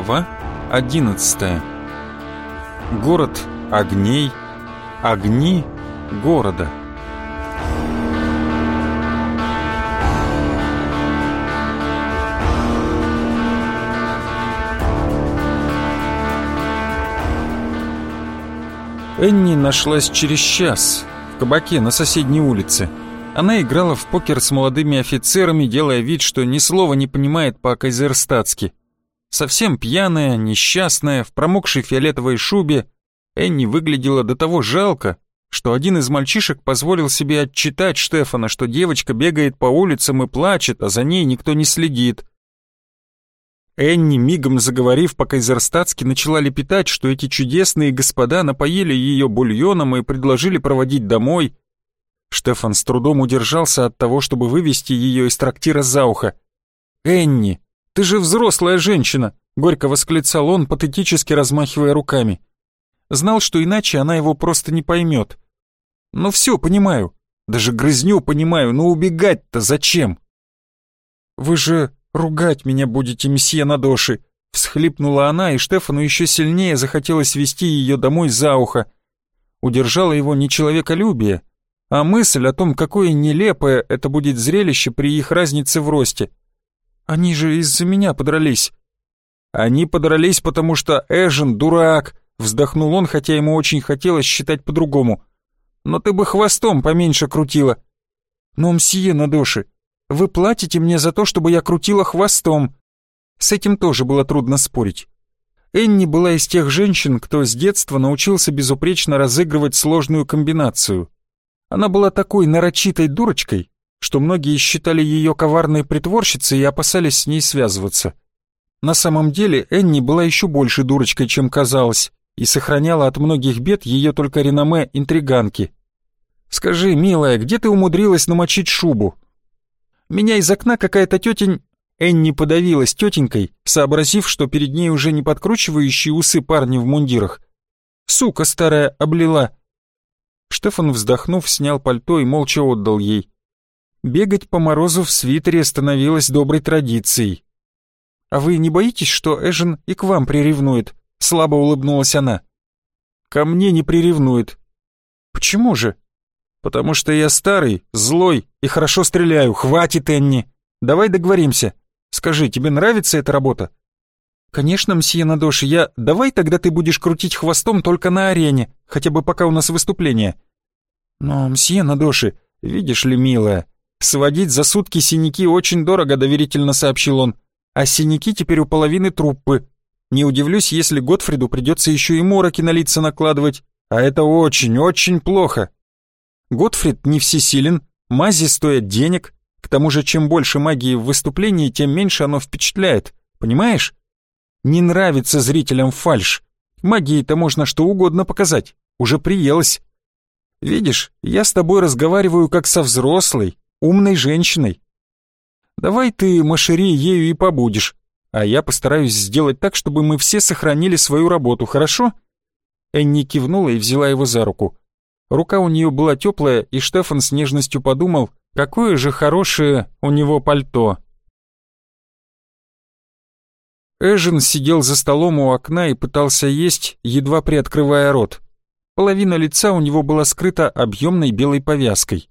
Глава 11 Город огней, огни города. Энни нашлась через час в кабаке на соседней улице. Она играла в покер с молодыми офицерами, делая вид, что ни слова не понимает по-кайзерстатски. Совсем пьяная, несчастная, в промокшей фиолетовой шубе, Энни выглядела до того жалко, что один из мальчишек позволил себе отчитать Штефана, что девочка бегает по улицам и плачет, а за ней никто не следит. Энни, мигом заговорив по-кайзерстатски, начала лепетать, что эти чудесные господа напоили ее бульоном и предложили проводить домой. Штефан с трудом удержался от того, чтобы вывести ее из трактира за ухо. «Энни, ты же взрослая женщина!» — горько восклицал он, патетически размахивая руками. Знал, что иначе она его просто не поймет. «Ну все, понимаю. Даже грызню понимаю, но убегать-то зачем?» «Вы же ругать меня будете, месье Надоши!» Всхлипнула она, и Штефану еще сильнее захотелось вести ее домой за ухо. Удержало его не человеколюбие, а мысль о том, какое нелепое это будет зрелище при их разнице в росте. Они же из-за меня подрались. Они подрались, потому что Эжен дурак, вздохнул он, хотя ему очень хотелось считать по-другому. Но ты бы хвостом поменьше крутила. Но, мсье Надоши, вы платите мне за то, чтобы я крутила хвостом. С этим тоже было трудно спорить. Энни была из тех женщин, кто с детства научился безупречно разыгрывать сложную комбинацию. Она была такой нарочитой дурочкой, что многие считали ее коварной притворщицей и опасались с ней связываться. На самом деле Энни была еще больше дурочкой, чем казалось, и сохраняла от многих бед ее только реноме интриганки. «Скажи, милая, где ты умудрилась намочить шубу?» «Меня из окна какая-то тетень...» Энни подавилась тетенькой, сообразив, что перед ней уже не подкручивающие усы парни в мундирах. «Сука старая облила!» Штефан, вздохнув, снял пальто и молча отдал ей. Бегать по морозу в свитере становилось доброй традицией. «А вы не боитесь, что Эжен и к вам приревнует?» — слабо улыбнулась она. «Ко мне не приревнует». «Почему же?» «Потому что я старый, злой и хорошо стреляю. Хватит, Энни. Давай договоримся. Скажи, тебе нравится эта работа?» «Конечно, мсье Надоши, я... Давай тогда ты будешь крутить хвостом только на арене, хотя бы пока у нас выступление». «Но, мсье Надоши, видишь ли, милая, «Сводить за сутки синяки очень дорого», — доверительно сообщил он. «А синяки теперь у половины труппы. Не удивлюсь, если Готфриду придется еще и мороки на лица накладывать. А это очень-очень плохо. Готфрид не всесилен, мази стоят денег. К тому же, чем больше магии в выступлении, тем меньше оно впечатляет. Понимаешь? Не нравится зрителям фальш. Магией-то можно что угодно показать. Уже приелось. Видишь, я с тобой разговариваю как со взрослой, умной женщиной. Давай ты, Машери, ею и побудешь, а я постараюсь сделать так, чтобы мы все сохранили свою работу, хорошо?» Энни кивнула и взяла его за руку. Рука у нее была теплая, и Штефан с нежностью подумал, какое же хорошее у него пальто. Эжен сидел за столом у окна и пытался есть, едва приоткрывая рот. Половина лица у него была скрыта объемной белой повязкой.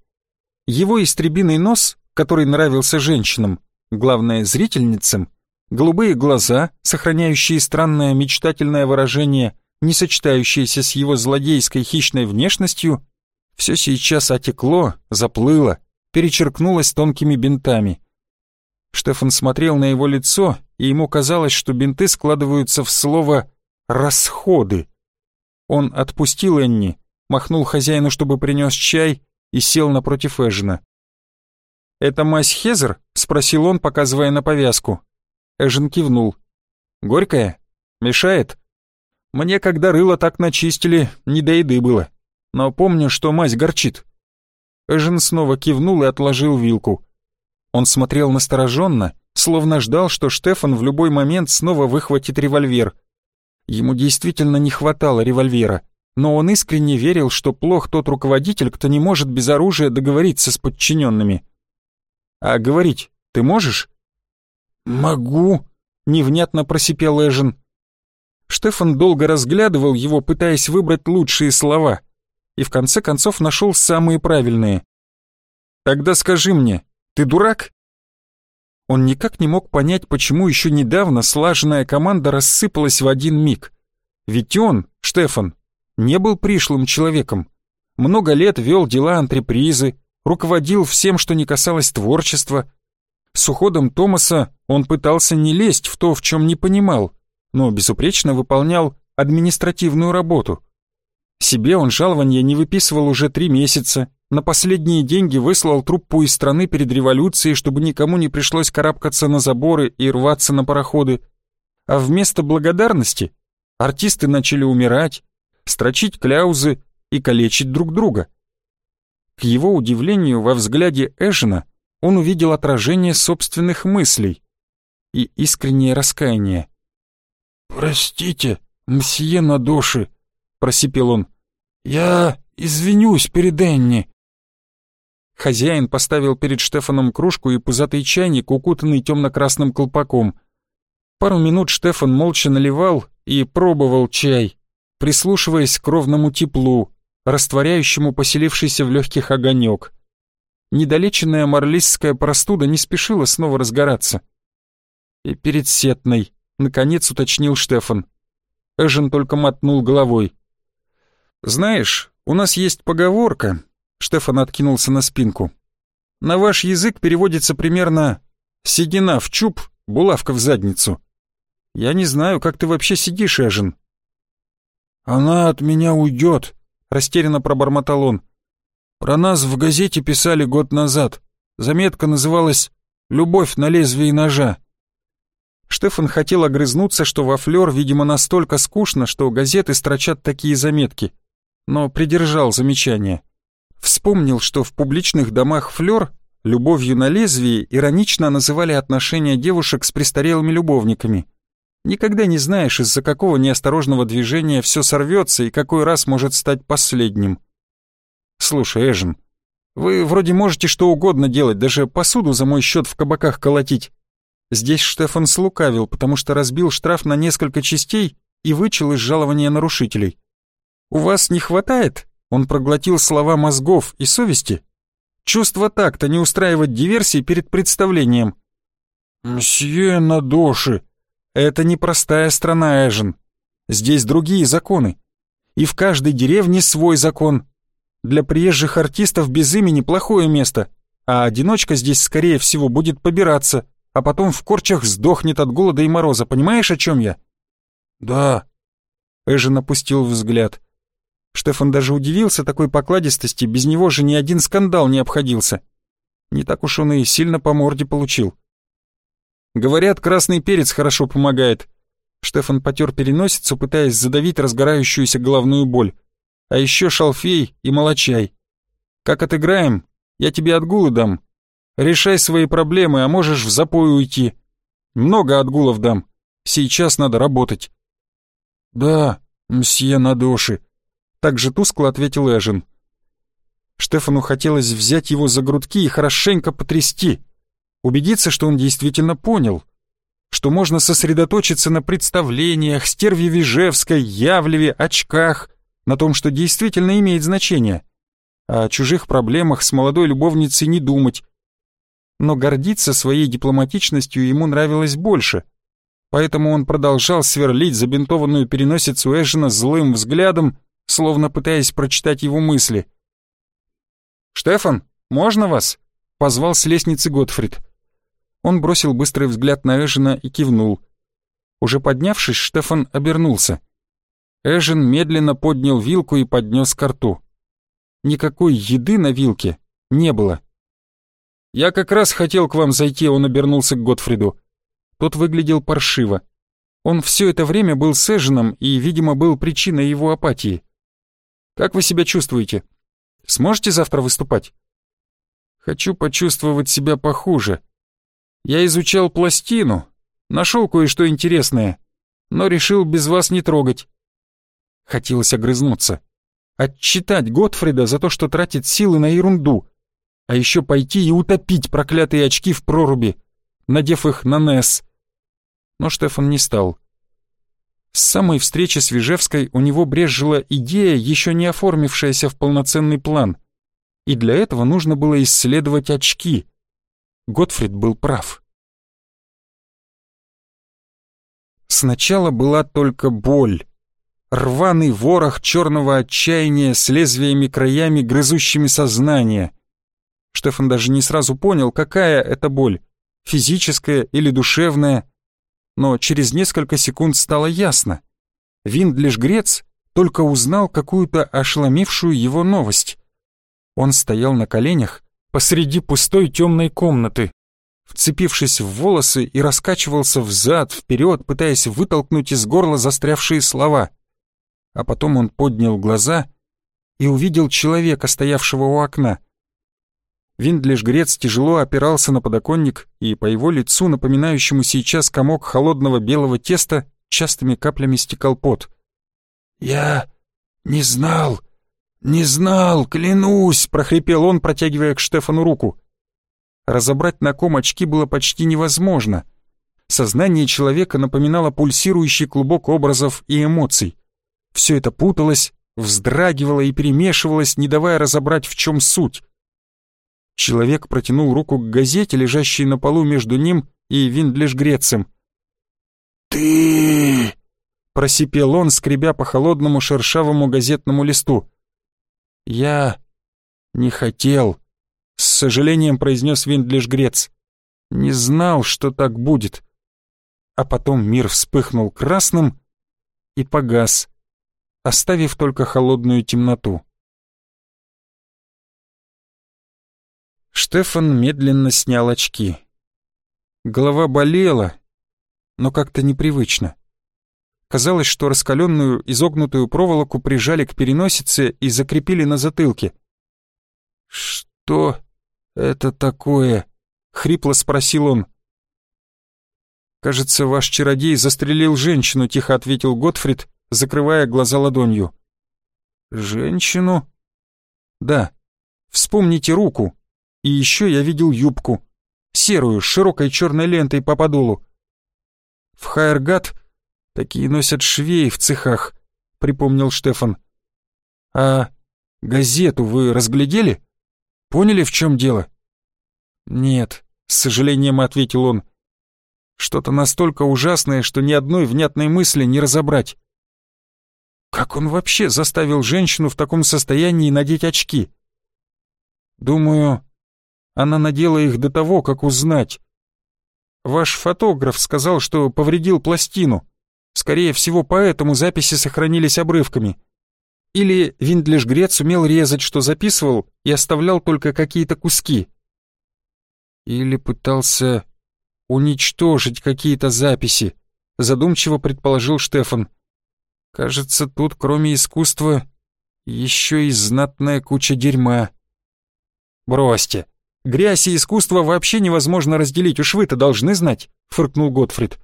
Его истребиный нос, который нравился женщинам, главное зрительницам, голубые глаза, сохраняющие странное мечтательное выражение, не сочетающееся с его злодейской хищной внешностью, все сейчас отекло, заплыло, перечеркнулось тонкими бинтами. Штефан смотрел на его лицо, и ему казалось, что бинты складываются в слово «расходы». Он отпустил Энни, махнул хозяину, чтобы принес чай, и сел напротив Эжена. «Это мазь Хезер?» — спросил он, показывая на повязку. Эжен кивнул. «Горькая? Мешает?» «Мне, когда рыло так начистили, не до еды было. Но помню, что мазь горчит». Эжен снова кивнул и отложил вилку. Он смотрел настороженно, словно ждал, что Штефан в любой момент снова выхватит револьвер. Ему действительно не хватало револьвера но он искренне верил, что плох тот руководитель, кто не может без оружия договориться с подчиненными. «А говорить ты можешь?» «Могу», — невнятно просипел Эжен. Штефан долго разглядывал его, пытаясь выбрать лучшие слова, и в конце концов нашел самые правильные. «Тогда скажи мне, ты дурак?» Он никак не мог понять, почему еще недавно слаженная команда рассыпалась в один миг. Ведь он, Штефан, не был пришлым человеком. Много лет вел дела антрепризы, руководил всем, что не касалось творчества. С уходом Томаса он пытался не лезть в то, в чем не понимал, но безупречно выполнял административную работу. Себе он жалования не выписывал уже три месяца, на последние деньги выслал труппу из страны перед революцией, чтобы никому не пришлось карабкаться на заборы и рваться на пароходы. А вместо благодарности артисты начали умирать, строчить кляузы и калечить друг друга. К его удивлению, во взгляде Эжена он увидел отражение собственных мыслей и искреннее раскаяние. «Простите, мсье Надоши», — просипел он. «Я извинюсь перед Энни». Хозяин поставил перед Штефаном кружку и пузатый чайник, укутанный темно-красным колпаком. Пару минут Штефан молча наливал и пробовал чай, прислушиваясь к ровному теплу, растворяющему поселившийся в легких огонек. Недолеченная марлистская простуда не спешила снова разгораться. И перед сетной, наконец уточнил Штефан. Эжен только мотнул головой. «Знаешь, у нас есть поговорка», — Штефан откинулся на спинку. «На ваш язык переводится примерно «седина в чуб, булавка в задницу». Я не знаю, как ты вообще сидишь, Эжен». «Она от меня уйдет», — растерянно пробормотал он. «Про нас в газете писали год назад. Заметка называлась «Любовь на лезвии ножа». Штефан хотел огрызнуться, что во флёр, видимо, настолько скучно, что газеты строчат такие заметки, но придержал замечание. Вспомнил, что в публичных домах флёр любовью на лезвии иронично называли отношения девушек с престарелыми любовниками. Никогда не знаешь, из-за какого неосторожного движения все сорвется и какой раз может стать последним. Слушай, Эжен, вы вроде можете что угодно делать, даже посуду за мой счет в кабаках колотить. Здесь Штефан слукавил, потому что разбил штраф на несколько частей и вычел из жалования нарушителей. «У вас не хватает?» Он проглотил слова мозгов и совести. Чувство так-то не устраивать диверсии перед представлением. «Мсье Надоши!» «Это не простая страна, Эжен. Здесь другие законы. И в каждой деревне свой закон. Для приезжих артистов без имени плохое место, а одиночка здесь, скорее всего, будет побираться, а потом в корчах сдохнет от голода и мороза, понимаешь, о чем я?» «Да». Эжен опустил взгляд. Штефан даже удивился такой покладистости, без него же ни один скандал не обходился. Не так уж он и сильно по морде получил. Говорят, красный перец хорошо помогает. Штефан потер переносицу, пытаясь задавить разгорающуюся головную боль. А еще шалфей и молочай. Как отыграем, я тебе отгулы дам. Решай свои проблемы, а можешь в запой уйти. Много отгулов дам. Сейчас надо работать. Да, мсье Надоши, так же тускло ответил Эжен. Штефану хотелось взять его за грудки и хорошенько потрясти, убедиться, что он действительно понял, что можно сосредоточиться на представлениях, стерве Вижевской, Явлеве, очках, на том, что действительно имеет значение, а о чужих проблемах с молодой любовницей не думать. Но гордиться своей дипломатичностью ему нравилось больше, поэтому он продолжал сверлить забинтованную переносицу Эжена злым взглядом, словно пытаясь прочитать его мысли. «Штефан, можно вас?» — позвал с лестницы Готфрид. Он бросил быстрый взгляд на Эжена и кивнул. Уже поднявшись, Штефан обернулся. Эжен медленно поднял вилку и поднес ко рту. Никакой еды на вилке не было. «Я как раз хотел к вам зайти», — он обернулся к Готфриду. Тот выглядел паршиво. Он все это время был с Эженом и, видимо, был причиной его апатии. Как вы себя чувствуете? Сможете завтра выступать? Хочу почувствовать себя похуже. Я изучал пластину, нашел кое-что интересное, но решил без вас не трогать. Хотелось огрызнуться. Отчитать Готфрида за то, что тратит силы на ерунду, а еще пойти и утопить проклятые очки в проруби, надев их на Несс. Но Штефан не стал. С самой встречи с Вижевской у него брезжила идея, еще не оформившаяся в полноценный план. И для этого нужно было исследовать очки. Готфрид был прав. Сначала была только боль. Рваный ворох черного отчаяния с лезвиями краями, грызущими сознание. Штефан даже не сразу понял, какая это боль, физическая или душевная, но через несколько секунд стало ясно. Виндлиш Грец только узнал какую-то ошеломившую его новость. Он стоял на коленях посреди пустой темной комнаты, вцепившись в волосы и раскачивался взад, вперед, пытаясь вытолкнуть из горла застрявшие слова. А потом он поднял глаза и увидел человека, стоявшего у окна — Виндлиш Грец тяжело опирался на подоконник, и по его лицу, напоминающему сейчас комок холодного белого теста, частыми каплями стекал пот. «Я не знал, не знал, клянусь!» — прохрипел он, протягивая к Штефану руку. Разобрать на ком очки было почти невозможно. Сознание человека напоминало пульсирующий клубок образов и эмоций. Все это путалось, вздрагивало и перемешивалось, не давая разобрать, в чем суть. Человек протянул руку к газете, лежащей на полу между ним и Виндишгрецем. «Ты...» — просипел он, скребя по холодному шершавому газетному листу. «Я не хотел», — с сожалением произнес Виндишгрец. «Не знал, что так будет». А потом мир вспыхнул красным и погас, оставив только холодную темноту. Штефан медленно снял очки. Голова болела, но как-то непривычно. Казалось, что раскаленную изогнутую проволоку прижали к переносице и закрепили на затылке. «Что это такое?» — хрипло спросил он. «Кажется, ваш чародей застрелил женщину», — тихо ответил Готфрид, закрывая глаза ладонью. «Женщину?» «Да. Вспомните руку. И еще я видел юбку. Серую, с широкой черной лентой по подолу. В Хайергат такие носят швеи в цехах, припомнил Штефан. А газету вы разглядели? Поняли, в чем дело? Нет, с сожалением ответил он. Что-то настолько ужасное, что ни одной внятной мысли не разобрать. Как он вообще заставил женщину в таком состоянии надеть очки? Думаю, она надела их до того, как узнать. Ваш фотограф сказал, что повредил пластину. Скорее всего, поэтому записи сохранились обрывками. Или Виндлиш Грец умел резать, что записывал, и оставлял только какие-то куски. Или пытался уничтожить какие-то записи, задумчиво предположил Штефан. Кажется, тут кроме искусства еще и знатная куча дерьма. Бросьте, Грязь и искусство вообще невозможно разделить, уж вы-то должны знать», — фыркнул Готфрид.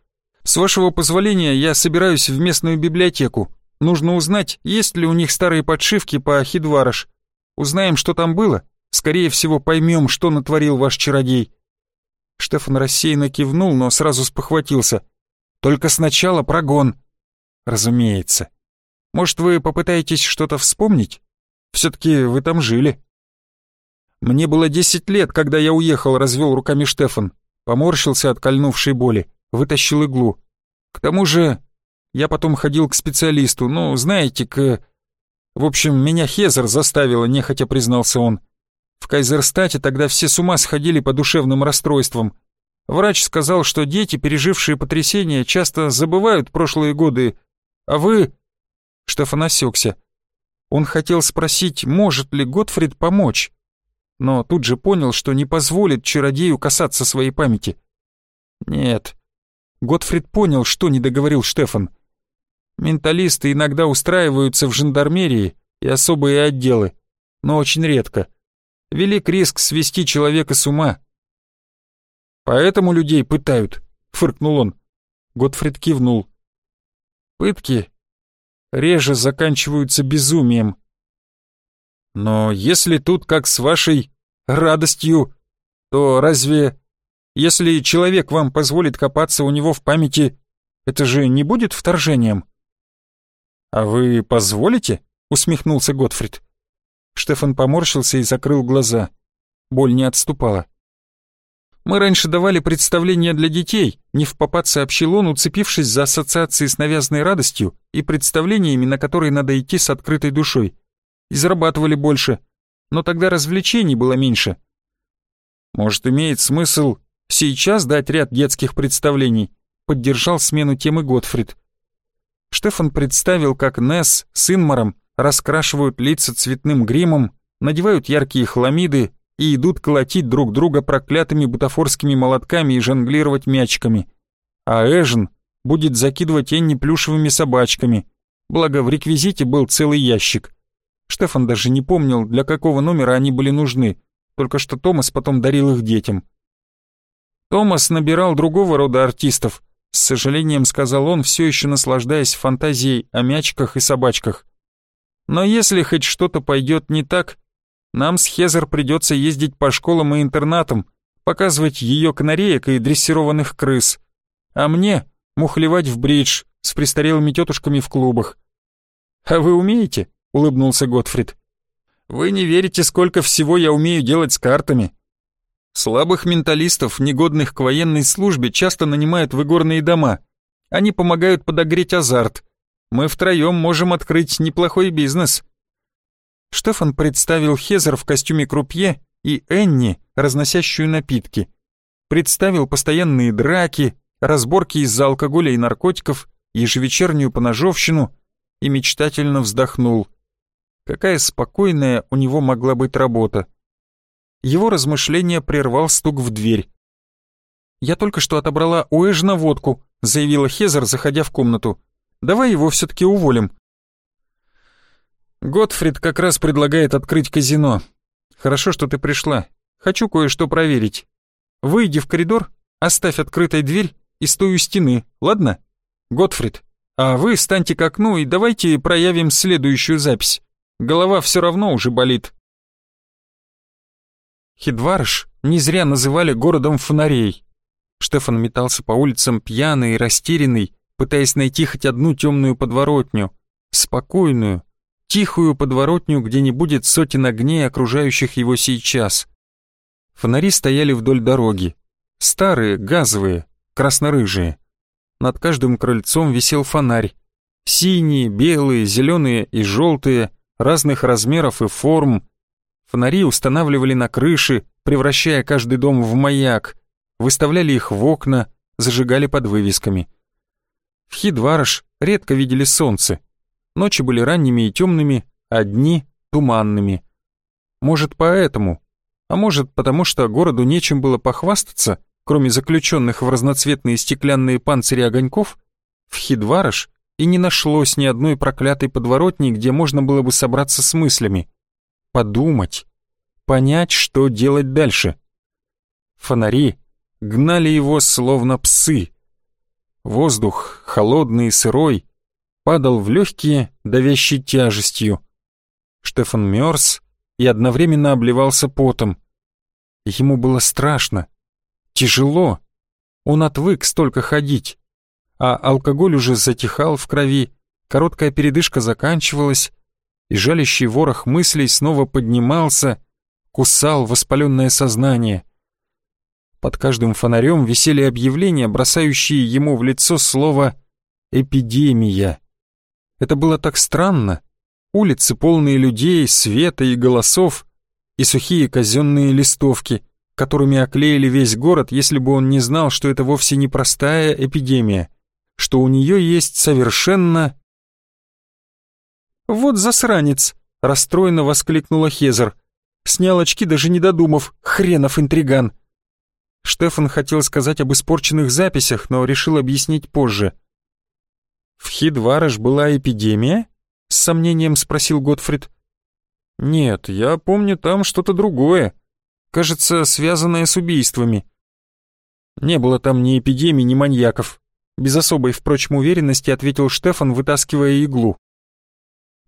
«С вашего позволения я собираюсь в местную библиотеку. Нужно узнать, есть ли у них старые подшивки по Хидвараш. Узнаем, что там было. Скорее всего, поймем, что натворил ваш чародей». Штефан рассеянно кивнул, но сразу спохватился. «Только сначала прогон». «Разумеется. Может, вы попытаетесь что-то вспомнить? Все-таки вы там жили». Мне было десять лет, когда я уехал, развел руками Штефан. Поморщился от кольнувшей боли, вытащил иглу. К тому же я потом ходил к специалисту, ну, знаете, к... В общем, меня Хезер заставила, нехотя признался он. В Кайзерстате тогда все с ума сходили по душевным расстройствам. Врач сказал, что дети, пережившие потрясения, часто забывают прошлые годы. А вы... Штефан осекся. Он хотел спросить, может ли Готфрид помочь но тут же понял, что не позволит чародею касаться своей памяти. Нет. Готфрид понял, что не договорил Штефан. Менталисты иногда устраиваются в жандармерии и особые отделы, но очень редко. Велик риск свести человека с ума. Поэтому людей пытают, фыркнул он. Готфрид кивнул. Пытки реже заканчиваются безумием. Но если тут как с вашей радостью, то разве... Если человек вам позволит копаться у него в памяти, это же не будет вторжением? «А вы позволите?» — усмехнулся Готфрид. Штефан поморщился и закрыл глаза. Боль не отступала. «Мы раньше давали представления для детей», — не в попад сообщил он, уцепившись за ассоциации с навязанной радостью и представлениями, на которые надо идти с открытой душой. И зарабатывали больше. Но тогда развлечений было меньше. «Может, имеет смысл сейчас дать ряд детских представлений?» — поддержал смену темы Готфрид. Штефан представил, как Несс с Инмаром раскрашивают лица цветным гримом, надевают яркие хламиды и идут колотить друг друга проклятыми бутафорскими молотками и жонглировать мячиками. А Эжен будет закидывать Энни плюшевыми собачками, благо в реквизите был целый ящик. Штефан даже не помнил, для какого номера они были нужны, только что Томас потом дарил их детям. Томас набирал другого рода артистов, с сожалением сказал он, все еще наслаждаясь фантазией о мячиках и собачках. Но если хоть что-то пойдет не так, нам с Хезер придется ездить по школам и интернатам, показывать ее канареек и дрессированных крыс. А мне мухлевать в бридж с престарелыми тетушками в клубах. «А вы умеете?» — улыбнулся Готфрид. «Вы не верите, сколько всего я умею делать с картами. Слабых менталистов, негодных к военной службе, часто нанимают в игорные дома. Они помогают подогреть азарт. Мы втроем можем открыть неплохой бизнес». Штефан представил Хезер в костюме крупье и Энни, разносящую напитки. Представил постоянные драки, разборки из-за алкоголя и наркотиков, ежевечернюю поножовщину и мечтательно вздохнул. Какая спокойная у него могла быть работа. Его размышления прервал стук в дверь. «Я только что отобрала у Эжна водку», — заявила Хезер, заходя в комнату. «Давай его все-таки уволим». Готфрид как раз предлагает открыть казино. Хорошо, что ты пришла. Хочу кое-что проверить. Выйди в коридор, оставь открытой дверь и стой у стены, ладно? Готфрид, а вы станьте к окну и давайте проявим следующую запись. Голова все равно уже болит. Хидварш не зря называли городом фонарей. Штефан метался по улицам пьяный и растерянный, пытаясь найти хоть одну темную подворотню, спокойную, тихую подворотню, где не будет сотен огней, окружающих его сейчас. Фонари стояли вдоль дороги. Старые, газовые, красно-рыжие. Над каждым крыльцом висел фонарь. Синие, белые, зеленые и желтые, разных размеров и форм. Фонари устанавливали на крыши, превращая каждый дом в маяк, выставляли их в окна, зажигали под вывесками. В Хидварыш редко видели солнце, Ночи были ранними и темными, а дни — туманными. Может, поэтому, а может, потому что городу нечем было похвастаться, кроме заключенных в разноцветные стеклянные панцири огоньков, в Хидварыш и не нашлось ни одной проклятой подворотни, где можно было бы собраться с мыслями, подумать, понять, что делать дальше. Фонари гнали его словно псы. Воздух, холодный и сырой, падал в легкие, давящей тяжестью. Штефан мерз и одновременно обливался потом. Ему было страшно, тяжело. Он отвык столько ходить, а алкоголь уже затихал в крови, короткая передышка заканчивалась, и жалящий ворох мыслей снова поднимался, кусал воспаленное сознание. Под каждым фонарем висели объявления, бросающие ему в лицо слово «эпидемия». Это было так странно. Улицы, полные людей, света и голосов, и сухие казенные листовки, которыми оклеили весь город, если бы он не знал, что это вовсе не простая эпидемия, что у нее есть совершенно... «Вот засранец!» — расстроенно воскликнула Хезер. Снял очки, даже не додумав. Хренов интриган! Штефан хотел сказать об испорченных записях, но решил объяснить позже — «В Хидвараш была эпидемия?» — с сомнением спросил Готфрид. «Нет, я помню там что-то другое. Кажется, связанное с убийствами». «Не было там ни эпидемии, ни маньяков», — без особой, впрочем, уверенности ответил Штефан, вытаскивая иглу.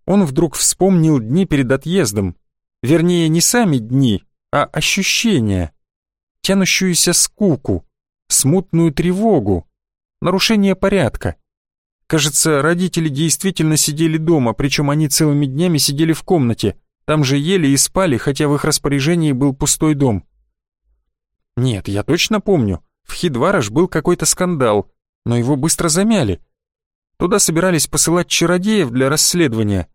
Он вдруг вспомнил дни перед отъездом. Вернее, не сами дни, а ощущения. Тянущуюся скуку, смутную тревогу, нарушение порядка. Кажется, родители действительно сидели дома, причем они целыми днями сидели в комнате. Там же ели и спали, хотя в их распоряжении был пустой дом. Нет, я точно помню, в Хидвараш был какой-то скандал, но его быстро замяли. Туда собирались посылать чародеев для расследования.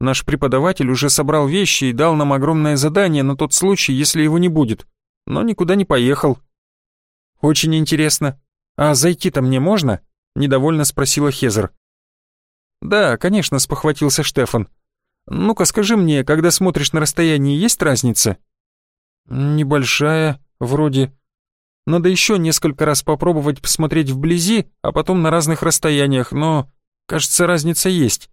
Наш преподаватель уже собрал вещи и дал нам огромное задание на тот случай, если его не будет, но никуда не поехал. Очень интересно. А зайти-то мне можно? — недовольно спросила Хезер. «Да, конечно», — спохватился Штефан. «Ну-ка скажи мне, когда смотришь на расстоянии, есть разница?» «Небольшая, вроде. Надо еще несколько раз попробовать посмотреть вблизи, а потом на разных расстояниях, но, кажется, разница есть».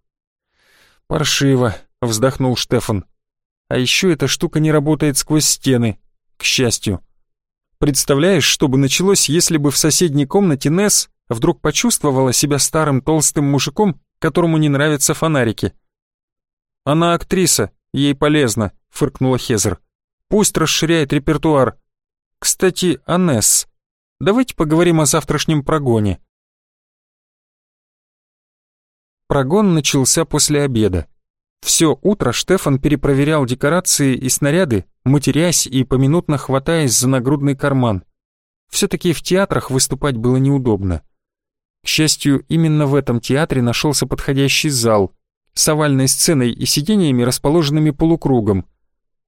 «Паршиво», — вздохнул Штефан. «А еще эта штука не работает сквозь стены, к счастью. Представляешь, что бы началось, если бы в соседней комнате Несс вдруг почувствовала себя старым толстым мужиком, которому не нравятся фонарики. «Она актриса, ей полезно», — фыркнула Хезер. «Пусть расширяет репертуар. Кстати, Анесс, давайте поговорим о завтрашнем прогоне». Прогон начался после обеда. Все утро Штефан перепроверял декорации и снаряды, матерясь и поминутно хватаясь за нагрудный карман. Все-таки в театрах выступать было неудобно. К счастью, именно в этом театре нашелся подходящий зал с овальной сценой и сидениями, расположенными полукругом.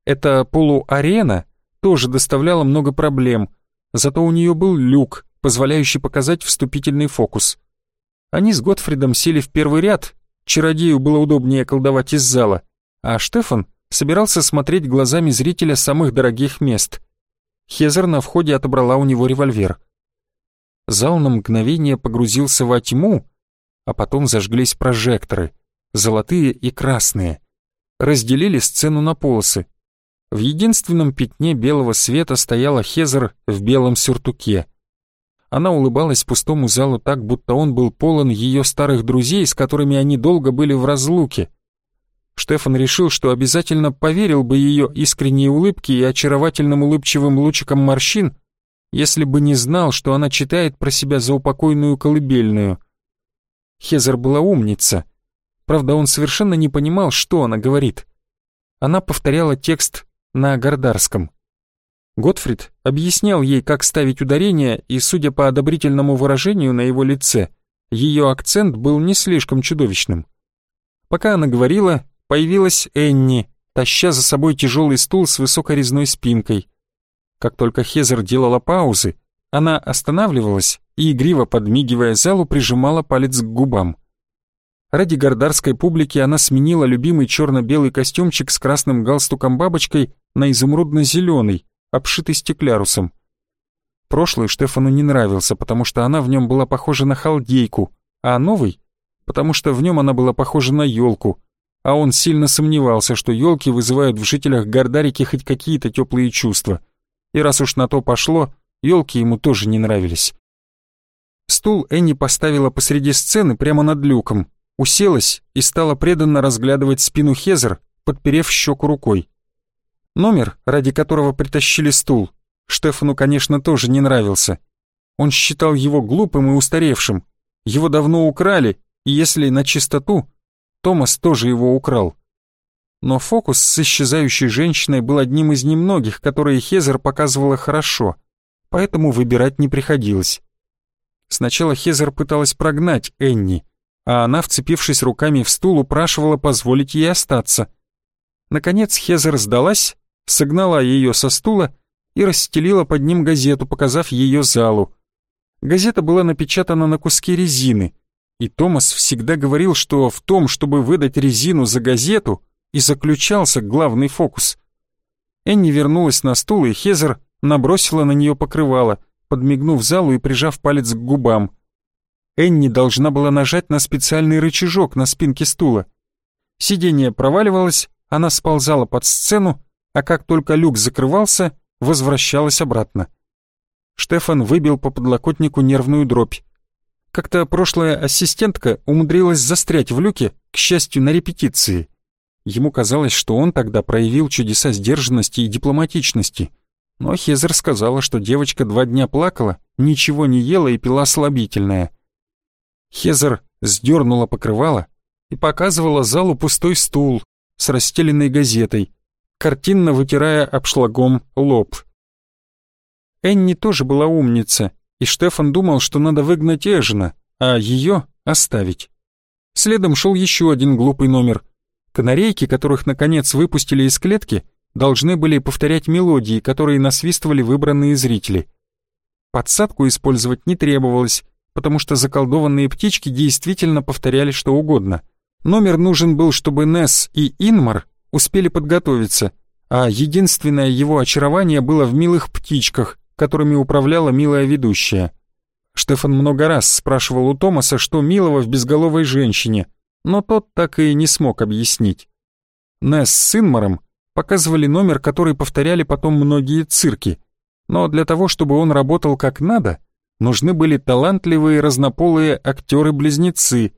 Эта полуарена тоже доставляла много проблем, зато у нее был люк, позволяющий показать вступительный фокус. Они с Готфридом сели в первый ряд, чародею было удобнее колдовать из зала, а Штефан собирался смотреть глазами зрителя самых дорогих мест. Хезер на входе отобрала у него револьвер — Зал на мгновение погрузился во тьму, а потом зажглись прожекторы, золотые и красные. Разделили сцену на полосы. В единственном пятне белого света стояла Хезер в белом сюртуке. Она улыбалась пустому залу так, будто он был полон ее старых друзей, с которыми они долго были в разлуке. Штефан решил, что обязательно поверил бы ее искренней улыбке и очаровательным улыбчивым лучикам морщин, если бы не знал, что она читает про себя заупокойную колыбельную. Хезер была умница. Правда, он совершенно не понимал, что она говорит. Она повторяла текст на Агардарском. Готфрид объяснял ей, как ставить ударение, и, судя по одобрительному выражению на его лице, ее акцент был не слишком чудовищным. Пока она говорила, появилась Энни, таща за собой тяжелый стул с высокой резной спинкой. Как только Хезер делала паузы, она останавливалась и, игриво подмигивая залу, прижимала палец к губам. Ради гордарской публики она сменила любимый черно-белый костюмчик с красным галстуком-бабочкой на изумрудно-зеленый, обшитый стеклярусом. Прошлый Штефану не нравился, потому что она в нем была похожа на халдейку, а новый — потому что в нем она была похожа на елку, а он сильно сомневался, что елки вызывают в жителях Гордарики хоть какие-то теплые чувства и раз уж на то пошло, елки ему тоже не нравились. Стул Энни поставила посреди сцены прямо над люком, уселась и стала преданно разглядывать спину Хезер, подперев щеку рукой. Номер, ради которого притащили стул, Штефану, конечно, тоже не нравился. Он считал его глупым и устаревшим. Его давно украли, и если на чистоту, Томас тоже его украл. Но фокус с исчезающей женщиной был одним из немногих, которые Хезер показывала хорошо, поэтому выбирать не приходилось. Сначала Хезер пыталась прогнать Энни, а она, вцепившись руками в стул, упрашивала позволить ей остаться. Наконец Хезер сдалась, согнала ее со стула и расстелила под ним газету, показав ее залу. Газета была напечатана на куске резины, и Томас всегда говорил, что в том, чтобы выдать резину за газету, и заключался главный фокус. Энни вернулась на стул, и Хезер набросила на нее покрывало, подмигнув залу и прижав палец к губам. Энни должна была нажать на специальный рычажок на спинке стула. Сиденье проваливалось, она сползала под сцену, а как только люк закрывался, возвращалась обратно. Штефан выбил по подлокотнику нервную дробь. Как-то прошлая ассистентка умудрилась застрять в люке, к счастью, на репетиции. Ему казалось, что он тогда проявил чудеса сдержанности и дипломатичности. Но Хезер сказала, что девочка два дня плакала, ничего не ела и пила слабительное. Хезер сдернула покрывало и показывала залу пустой стул с расстеленной газетой, картинно вытирая обшлагом лоб. Энни тоже была умница, и Штефан думал, что надо выгнать Эжина, а ее оставить. Следом шел еще один глупый номер. Канарейки, которых наконец выпустили из клетки, должны были повторять мелодии, которые насвистывали выбранные зрители. Подсадку использовать не требовалось, потому что заколдованные птички действительно повторяли что угодно. Номер нужен был, чтобы Несс и Инмар успели подготовиться, а единственное его очарование было в милых птичках, которыми управляла милая ведущая. Штефан много раз спрашивал у Томаса, что милого в безголовой женщине, но тот так и не смог объяснить. Несс с Инмаром показывали номер, который повторяли потом многие цирки, но для того, чтобы он работал как надо, нужны были талантливые разнополые актеры-близнецы,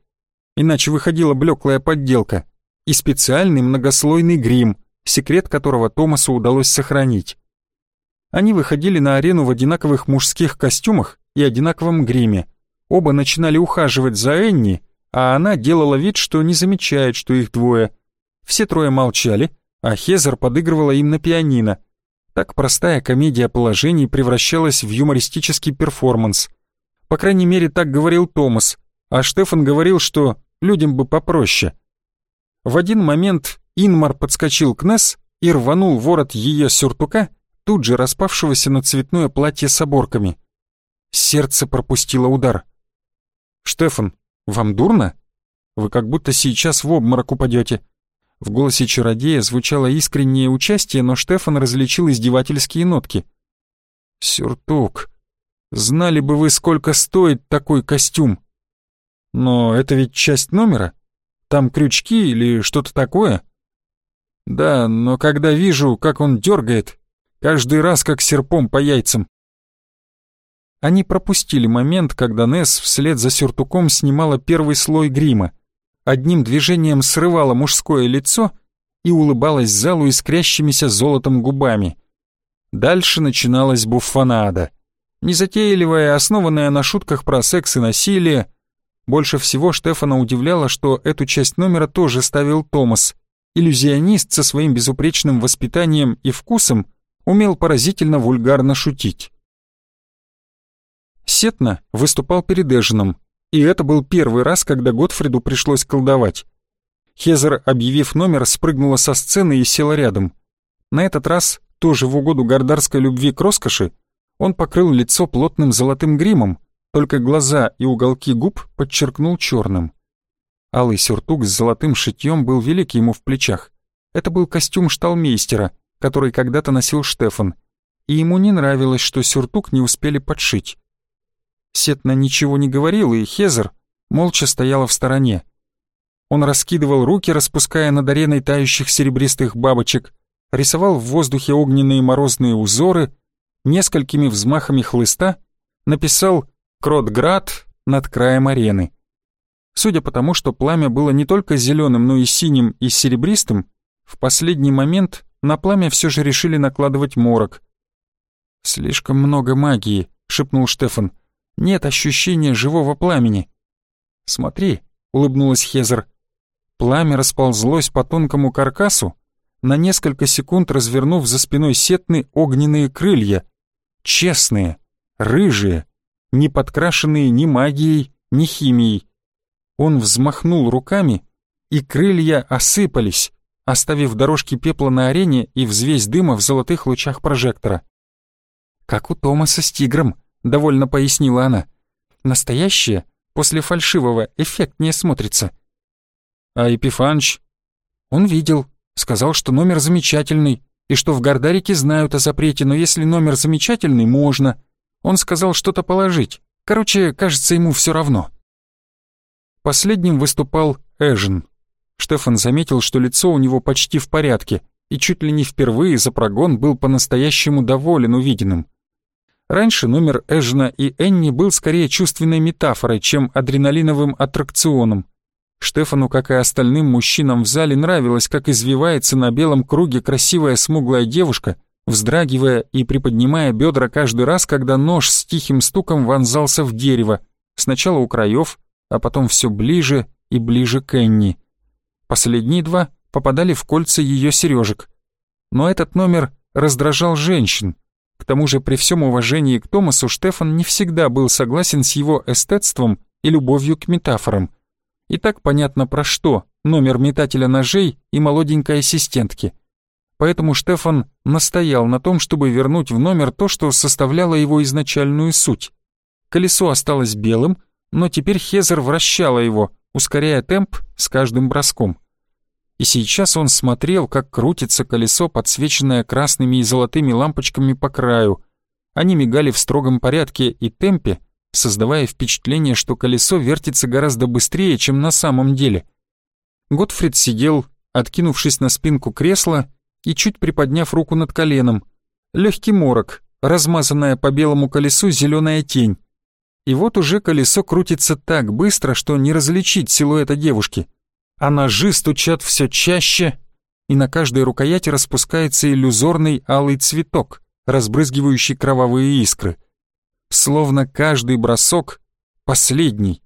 иначе выходила блеклая подделка, и специальный многослойный грим, секрет которого Томасу удалось сохранить. Они выходили на арену в одинаковых мужских костюмах и одинаковом гриме. Оба начинали ухаживать за Энни, а она делала вид, что не замечает, что их двое. Все трое молчали, а Хезер подыгрывала им на пианино. Так простая комедия положений превращалась в юмористический перформанс. По крайней мере, так говорил Томас, а Штефан говорил, что людям бы попроще. В один момент Инмар подскочил к Несс и рванул ворот ее сюртука, тут же распавшегося на цветное платье с оборками. Сердце пропустило удар. «Штефан, вам дурно? Вы как будто сейчас в обморок упадете». В голосе чародея звучало искреннее участие, но Штефан различил издевательские нотки. «Сюртук, знали бы вы, сколько стоит такой костюм. Но это ведь часть номера. Там крючки или что-то такое?» «Да, но когда вижу, как он дергает, каждый раз как серпом по яйцам». Они пропустили момент, когда Несс вслед за сюртуком снимала первый слой грима одним движением срывала мужское лицо и улыбалась залу искрящимися золотом губами. Дальше начиналась буффонада. Незатейливая, основанная на шутках про секс и насилие. Больше всего Штефана удивляло, что эту часть номера тоже ставил Томас. Иллюзионист со своим безупречным воспитанием и вкусом умел поразительно вульгарно шутить. Сетна выступал перед Эжином, и это был первый раз, когда Готфриду пришлось колдовать. Хезер, объявив номер, спрыгнула со сцены и села рядом. На этот раз, тоже в угоду гордарской любви к роскоши, он покрыл лицо плотным золотым гримом, только глаза и уголки губ подчеркнул черным. Алый сюртук с золотым шитьем был велик ему в плечах. Это был костюм шталмейстера, который когда-то носил Штефан, и ему не нравилось, что сюртук не успели подшить. Сетна ничего не говорил, и Хезер молча стояла в стороне. Он раскидывал руки, распуская над ареной тающих серебристых бабочек, рисовал в воздухе огненные морозные узоры, несколькими взмахами хлыста написал «Кротград» над краем арены. Судя по тому, что пламя было не только зеленым, но и синим и серебристым, в последний момент на пламя все же решили накладывать морок. «Слишком много магии», — шепнул Штефан. Нет ощущения живого пламени. «Смотри», — улыбнулась Хезер. Пламя расползлось по тонкому каркасу, на несколько секунд развернув за спиной сетны огненные крылья. Честные, рыжие, не подкрашенные ни магией, ни химией. Он взмахнул руками, и крылья осыпались, оставив дорожки пепла на арене и взвесь дыма в золотых лучах прожектора. «Как у Томаса с тигром», — довольно пояснила она. «Настоящее после фальшивого эффектнее смотрится». «А Епифанч?» «Он видел, сказал, что номер замечательный, и что в Гордарике знают о запрете, но если номер замечательный, можно. Он сказал что-то положить. Короче, кажется, ему все равно». Последним выступал Эжен. Штефан заметил, что лицо у него почти в порядке, и чуть ли не впервые за прогон был по-настоящему доволен увиденным. Раньше номер Эжна и Энни был скорее чувственной метафорой, чем адреналиновым аттракционом. Штефану, как и остальным мужчинам в зале, нравилось, как извивается на белом круге красивая смуглая девушка, вздрагивая и приподнимая бедра каждый раз, когда нож с тихим стуком вонзался в дерево, сначала у краев, а потом все ближе и ближе к Энни. Последние два попадали в кольца ее сережек. Но этот номер раздражал женщин. К тому же при всем уважении к Томасу Штефан не всегда был согласен с его эстетством и любовью к метафорам. И так понятно про что номер метателя ножей и молоденькой ассистентки. Поэтому Штефан настоял на том, чтобы вернуть в номер то, что составляло его изначальную суть. Колесо осталось белым, но теперь Хезер вращала его, ускоряя темп с каждым броском. И сейчас он смотрел, как крутится колесо, подсвеченное красными и золотыми лампочками по краю. Они мигали в строгом порядке и темпе, создавая впечатление, что колесо вертится гораздо быстрее, чем на самом деле. Готфрид сидел, откинувшись на спинку кресла и чуть приподняв руку над коленом. Легкий морок, размазанная по белому колесу зеленая тень. И вот уже колесо крутится так быстро, что не различить силуэта девушки. А ножи стучат все чаще, и на каждой рукояти распускается иллюзорный алый цветок, разбрызгивающий кровавые искры. Словно каждый бросок — последний.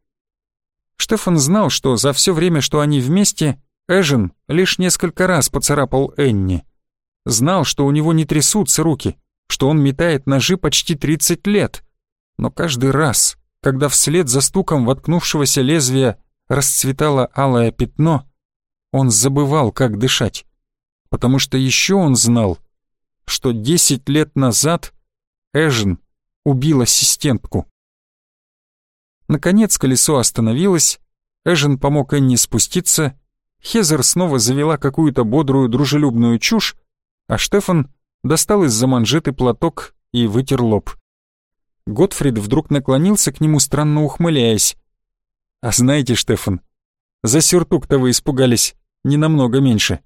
Штефан знал, что за все время, что они вместе, Эжен лишь несколько раз поцарапал Энни. Знал, что у него не трясутся руки, что он метает ножи почти 30 лет — но каждый раз, когда вслед за стуком воткнувшегося лезвия расцветало алое пятно, он забывал, как дышать, потому что еще он знал, что десять лет назад Эжен убил ассистентку. Наконец колесо остановилось, Эжен помог Энни спуститься, Хезер снова завела какую-то бодрую дружелюбную чушь, а Штефан достал из-за манжеты платок и вытер лоб. Готфрид вдруг наклонился к нему, странно ухмыляясь. «А знаете, Штефан, за сюртук-то вы испугались не намного меньше».